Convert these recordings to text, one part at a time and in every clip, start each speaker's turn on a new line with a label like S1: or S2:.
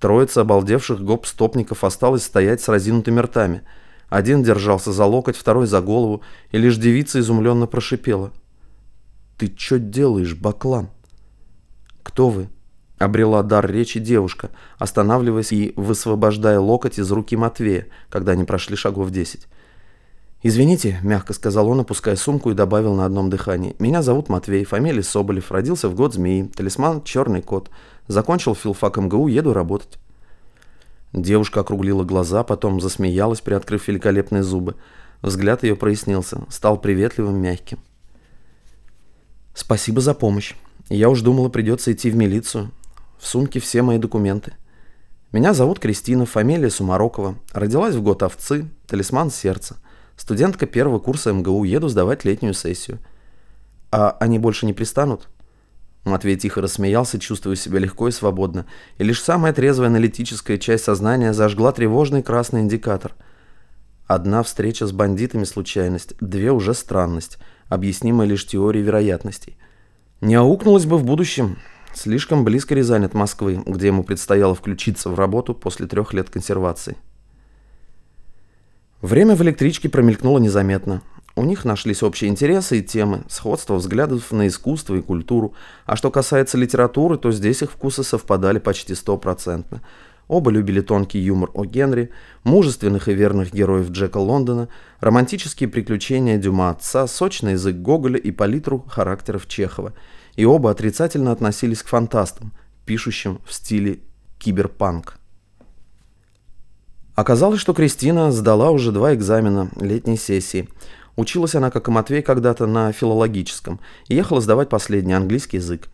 S1: Троица обалдевших гоп-стопников осталась стоять с разинутыми ртами. Один держался за локоть, второй за голову, и лишь девица изумленно прошипела. «Ты чё делаешь, баклан?» «Кто вы?» — обрела дар речи девушка, останавливаясь и высвобождая локоть из руки Матвея, когда они прошли шагов десять. «Извините», — мягко сказал он, опуская сумку и добавил на одном дыхании. «Меня зовут Матвей, фамилия Соболев, родился в год змеи, талисман «Черный кот». Закончил филфак МГУ, еду работать». Девушка округлила глаза, потом засмеялась, приоткрыв великолепные зубы. Взгляд ее прояснился, стал приветливым, мягким. «Спасибо за помощь. Я уж думала, придется идти в милицию. В сумке все мои документы. Меня зовут Кристина, фамилия Сумарокова. Родилась в год овцы, талисман сердца. Студентка первого курса МГУ, еду сдавать летнюю сессию. А они больше не пристанут?» Матвей тихо рассмеялся, чувствуя себя легко и свободно, и лишь самая трезвая аналитическая часть сознания зажгла тревожный красный индикатор. Одна встреча с бандитами – случайность, две – уже странность, объяснимая лишь теорией вероятностей. Не аукнулось бы в будущем. Слишком близко Рязань от Москвы, где ему предстояло включиться в работу после трех лет консервации. Время в электричке промелькнуло незаметно. У них нашлись общие интересы и темы, сходство взглядов на искусство и культуру. А что касается литературы, то здесь их вкусы совпадали почти стопроцентно. Оба любили тонкий юмор о Генри, мужественных и верных героев Джека Лондона, романтические приключения Дюма отца, сочный язык Гоголя и палитру характеров Чехова. И оба отрицательно относились к фантастам, пишущим в стиле киберпанк. Оказалось, что Кристина сдала уже два экзамена летней сессии – Училась она, как и Матвей, когда-то на филологическом и ехала сдавать последний английский язык.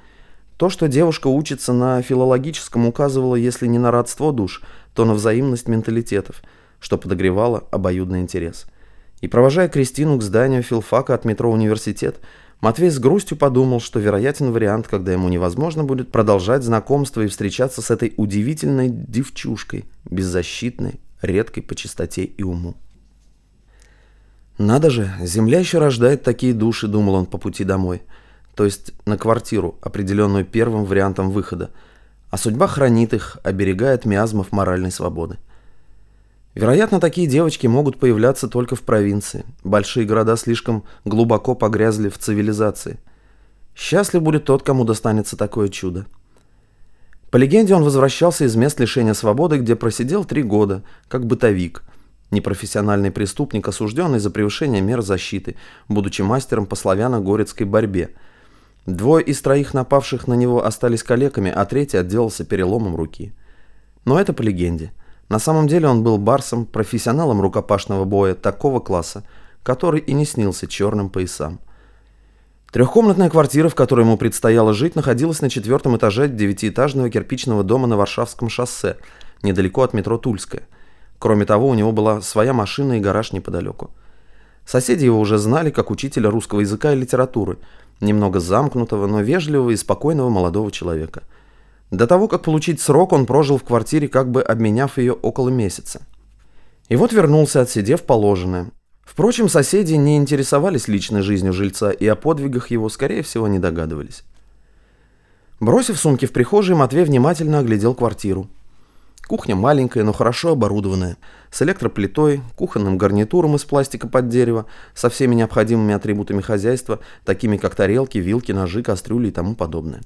S1: То, что девушка учится на филологическом, указывало, если не на родство душ, то на взаимность менталитетов, что подогревало обоюдный интерес. И провожая Кристину к зданию филфака от метро «Университет», Матвей с грустью подумал, что вероятен вариант, когда ему невозможно будет продолжать знакомство и встречаться с этой удивительной девчушкой, беззащитной, редкой по чистоте и уму. Надо же, земля еще рождает такие души, думал он по пути домой. То есть на квартиру, определенную первым вариантом выхода. А судьба хранит их, оберегает миазмов моральной свободы. Вероятно, такие девочки могут появляться только в провинции. Большие города слишком глубоко погрязли в цивилизации. Счастлив будет тот, кому достанется такое чудо. По легенде, он возвращался из мест лишения свободы, где просидел три года, как бытовик – Непрофессиональный преступник, осужденный за превышение мер защиты, будучи мастером по славяно-горецкой борьбе. Двое из троих напавших на него остались калеками, а третий отделался переломом руки. Но это по легенде. На самом деле он был барсом, профессионалом рукопашного боя такого класса, который и не снился черным поясам. Трехкомнатная квартира, в которой ему предстояло жить, находилась на четвертом этаже девятиэтажного кирпичного дома на Варшавском шоссе, недалеко от метро Тульская. Кроме того, у него была своя машина и гараж неподалеку. Соседи его уже знали как учителя русского языка и литературы, немного замкнутого, но вежливого и спокойного молодого человека. До того, как получить срок, он прожил в квартире, как бы обменяв ее около месяца. И вот вернулся, отсидев положенное. Впрочем, соседи не интересовались личной жизнью жильца и о подвигах его, скорее всего, не догадывались. Бросив сумки в прихожей, Матвей внимательно оглядел квартиру. Кухня маленькая, но хорошо оборудованная, с электроплитой, кухонным гарнитуром из пластика под дерево, со всеми необходимыми атрибутами хозяйства, такими как тарелки, вилки, ножи, кастрюли и тому подобное.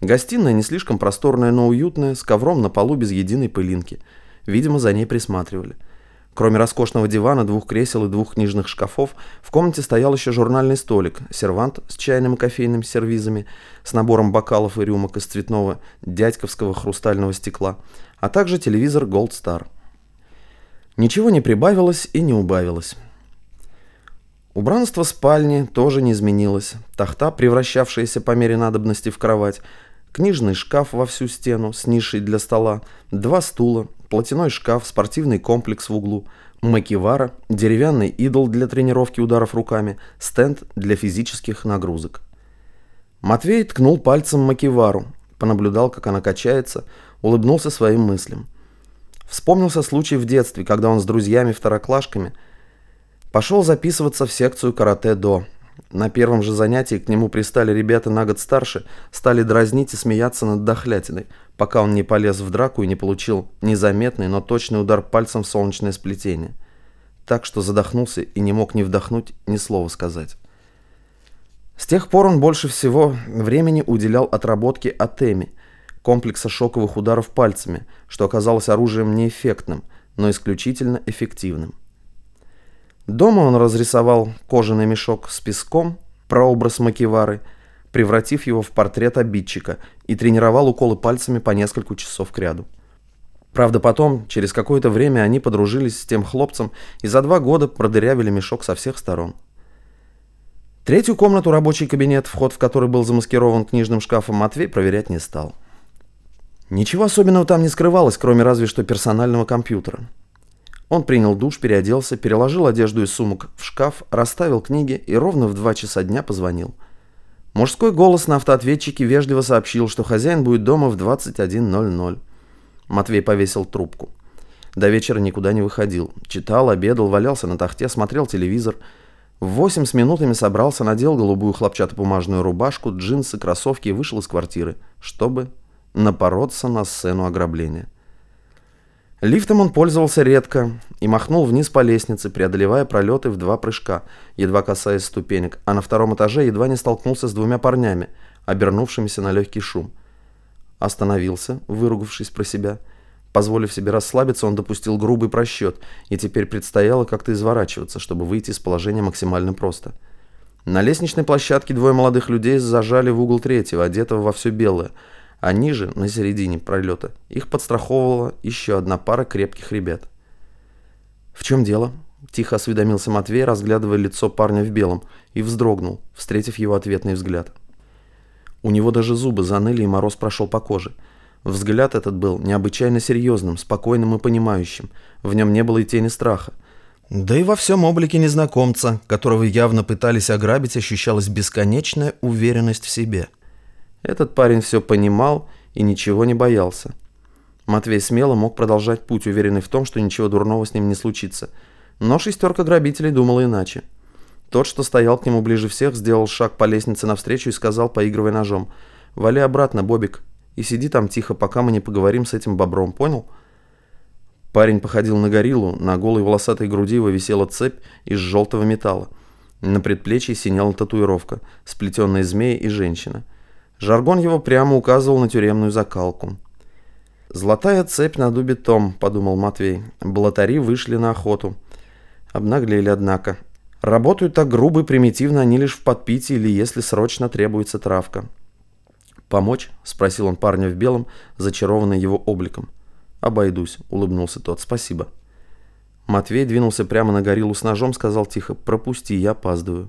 S1: Гостиная не слишком просторная, но уютная, с ковром на полу без единой пылинки. Видимо, за ней присматривали. Кроме роскошного дивана, двух кресел и двух книжных шкафов, в комнате стоял еще журнальный столик, сервант с чайным и кофейным сервизами, с набором бокалов и рюмок из цветного дядьковского хрустального стекла, а также телевизор Gold Star. Ничего не прибавилось и не убавилось. Убранство спальни тоже не изменилось. Тахта, превращавшаяся по мере надобности в кровать, книжный шкаф во всю стену с нишей для стола, два стула, платяной шкаф, спортивный комплекс в углу, макивара, деревянный идол для тренировки ударов руками, стенд для физических нагрузок. Матвей ткнул пальцем макивару, понаблюдал, как она качается, улыбнулся своим мыслям. Вспомнился случай в детстве, когда он с друзьями-второклашками пошел записываться в секцию карате-до. На первом же занятии к нему пристали ребята на год старше, стали дразнить и смеяться над дохлятиной, пока он не полез в драку и не получил незаметный, но точный удар пальцем в солнечное сплетение. Так что задохнулся и не мог ни вдохнуть, ни слова сказать. С тех пор он больше всего времени уделял отработке атеми, комплекса шоковых ударов пальцами, что оказалось оружием неэффектным, но исключительно эффективным. Дома он разрисовал кожаный мешок с песком, прообраз Макивары, превратив его в портрет обидчика и тренировал уколы пальцами по несколько часов кряду. Правда, потом, через какое-то время, они подружились с тем хлопцем и за два года продырявили мешок со всех сторон. Третью комнату, рабочий кабинет, вход в который был замаскирован книжным шкафом, Матвей проверять не стал. Ничего особенного там не скрывалось, кроме разве что персонального компьютера. Он принял душ, переоделся, переложил одежду из сумок в шкаф, расставил книги и ровно в два часа дня позвонил. Мужской голос на автоответчике вежливо сообщил, что хозяин будет дома в 21.00. Матвей повесил трубку. До вечера никуда не выходил. Читал, обедал, валялся на тахте, смотрел телевизор. В восемь с минутами собрался, надел голубую хлопчатобумажную рубашку, джинсы, кроссовки и вышел из квартиры, чтобы напороться на сцену ограбления. Лифтом он пользовался редко и махнул вниз по лестнице, преодолевая пролеты в два прыжка, едва касаясь ступенек, а на втором этаже едва не столкнулся с двумя парнями, обернувшимися на легкий шум. Остановился, выругавшись про себя. Позволив себе расслабиться, он допустил грубый просчет, и теперь предстояло как-то изворачиваться, чтобы выйти из положения максимально просто. На лестничной площадке двое молодых людей зажали в угол третьего, одетого во все белое – а ниже, на середине пролета, их подстраховывала еще одна пара крепких ребят. «В чем дело?» – тихо осведомился Матвей, разглядывая лицо парня в белом, и вздрогнул, встретив его ответный взгляд. У него даже зубы заныли, и мороз прошел по коже. Взгляд этот был необычайно серьезным, спокойным и понимающим. В нем не было и тени страха. Да и во всем облике незнакомца, которого явно пытались ограбить, ощущалась бесконечная уверенность в себе – этот парень все понимал и ничего не боялся. Матвей смело мог продолжать путь, уверенный в том, что ничего дурного с ним не случится. Но шестерка грабителей думала иначе. Тот, что стоял к нему ближе всех, сделал шаг по лестнице навстречу и сказал, поигрывая ножом, «Вали обратно, Бобик, и сиди там тихо, пока мы не поговорим с этим бобром, понял?» Парень походил на гориллу, на голой волосатой груди его висела цепь из желтого металла. На предплечье синяла татуировка, сплетенная змея и женщина – Жаргон его прямо указывал на тюремную закалку. «Золотая цепь на дубе том», — подумал Матвей. «Блатари вышли на охоту. Обнаглели, однако. Работают так грубо и примитивно они лишь в подпитии или если срочно требуется травка». «Помочь?» — спросил он парня в белом, зачарованный его обликом. «Обойдусь», — улыбнулся тот. «Спасибо». Матвей двинулся прямо на гориллу с ножом, сказал тихо. «Пропусти, я опаздываю».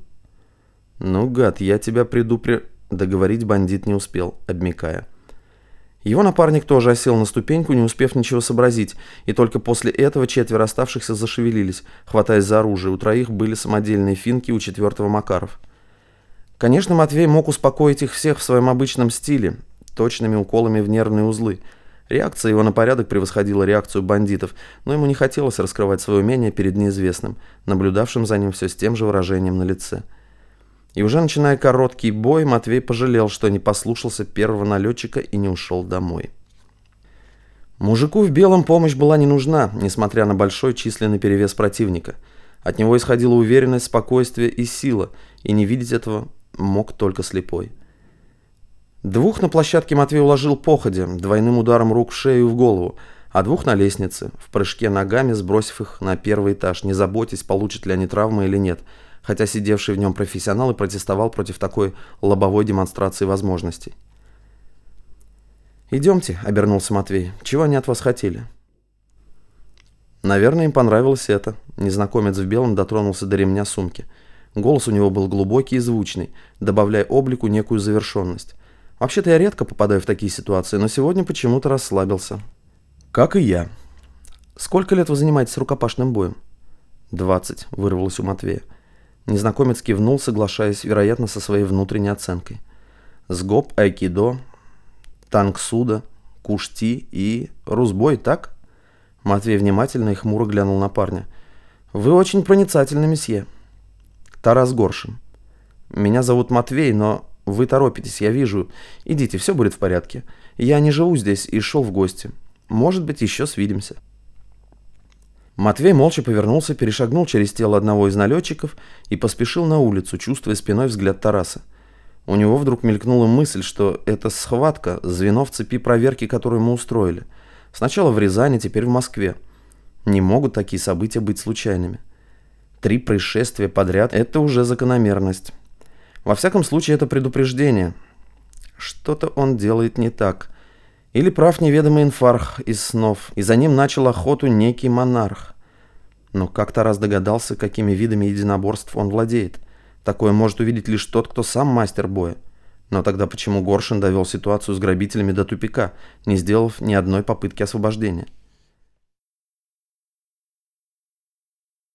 S1: «Ну, гад, я тебя предупре...» Договорить бандит не успел, обмикая. Его напарник тоже осел на ступеньку, не успев ничего сообразить, и только после этого четверо оставшихся зашевелились, хватаясь за оружие. У троих были самодельные финки, у четвертого Макаров. Конечно, Матвей мог успокоить их всех в своем обычном стиле, точными уколами в нервные узлы. Реакция его на порядок превосходила реакцию бандитов, но ему не хотелось раскрывать свое умение перед неизвестным, наблюдавшим за ним все с тем же выражением на лице. И уже начиная короткий бой, Матвей пожалел, что не послушался первого налетчика и не ушел домой. Мужику в белом помощь была не нужна, несмотря на большой численный перевес противника. От него исходила уверенность, спокойствие и сила, и не видеть этого мог только слепой. Двух на площадке Матвей уложил походя, двойным ударом рук в шею и в голову, а двух на лестнице, в прыжке ногами сбросив их на первый этаж, не заботясь, получат ли они травмы или нет – хотя сидевший в нем профессионал и протестовал против такой лобовой демонстрации возможностей. «Идемте», — обернулся Матвей. «Чего они от вас хотели?» Наверное, им понравилось это. Незнакомец в белом дотронулся до ремня сумки. Голос у него был глубокий и звучный, добавляя облику некую завершенность. Вообще-то я редко попадаю в такие ситуации, но сегодня почему-то расслабился. Как и я. Сколько лет вы занимаетесь рукопашным боем? «Двадцать», — вырвалось у Матвея. Незнакомец кивнул, соглашаясь, вероятно, со своей внутренней оценкой. Сгоб, айкидо, танксуда, кушти и русбой, так? Матвей внимательно и хмуро глянул на парня. «Вы очень проницательны, месье». «Тарас Горшин». Меня зовут Матвей, но вы торопитесь, я вижу. Идите, все будет в порядке. Я не живу здесь и шел в гости. Может быть, еще свидимся». Матвей молча повернулся, перешагнул через тело одного из налетчиков и поспешил на улицу, чувствуя спиной взгляд Тараса. У него вдруг мелькнула мысль, что это схватка, звено в цепи проверки, которую мы устроили. Сначала в Рязани, теперь в Москве. Не могут такие события быть случайными. Три происшествия подряд – это уже закономерность. Во всяком случае, это предупреждение. Что-то он делает не так. Или прав неведомый инфарх из снов, и за ним начал охоту некий монарх. Но как-то раз догадался, какими видами единоборств он владеет. Такое может увидеть лишь тот, кто сам мастер боя. Но тогда почему Горшин довел ситуацию с грабителями до тупика, не сделав ни одной попытки освобождения?